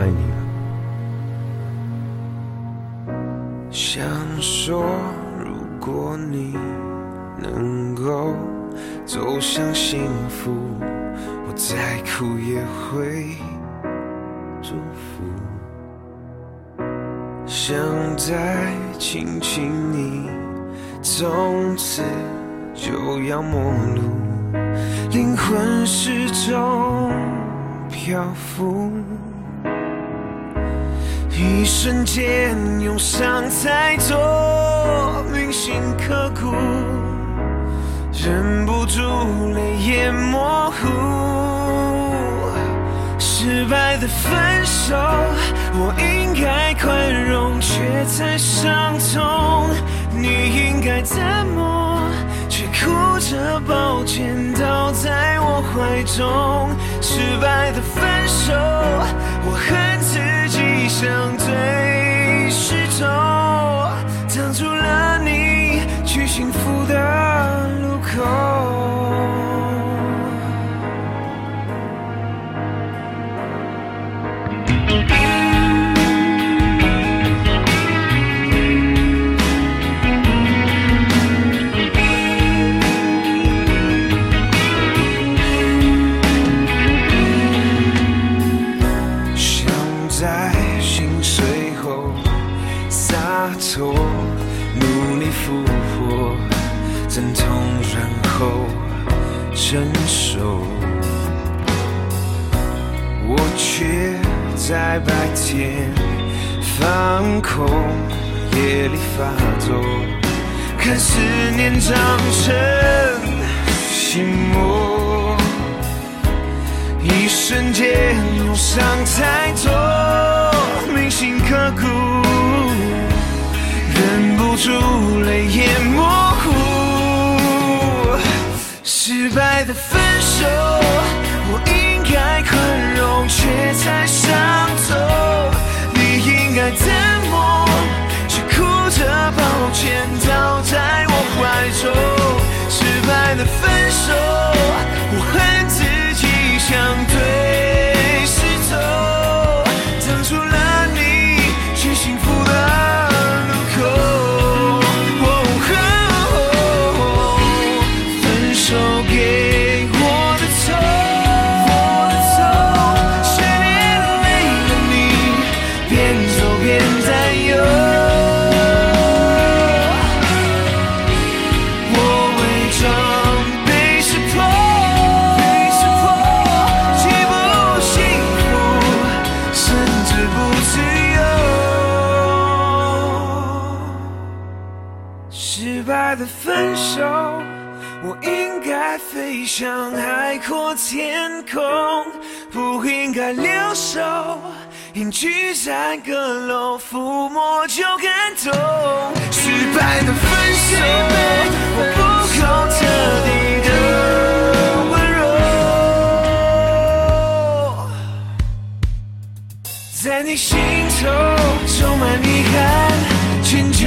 爱你了想说如果你能够走向幸福我再苦也会祝福。想再亲亲你从此就要陌路灵魂始终漂浮。一瞬间涌上太多铭心刻骨，忍不住泪眼模糊。失败的分手，我应该宽容，却太伤痛。你应该淡漠，却哭着抱歉倒在我怀中。失败的分手，我恨自己相对脱，努力复活，阵痛然后承受。我却在白天放空，夜里发作，看思念长成心魔。一瞬间涌上太多铭心刻骨，泪眼模糊。失败的分手给我的痛，十年没了你，边走边担忧。我伪装被识破，既不幸福，甚至不自由。失败的分手，我应该飞向海阔天空，不应该留守，隐居在阁楼，抚摸就感动。失败的分手，我不够彻底的温柔。在你心头充满遗憾、迁就。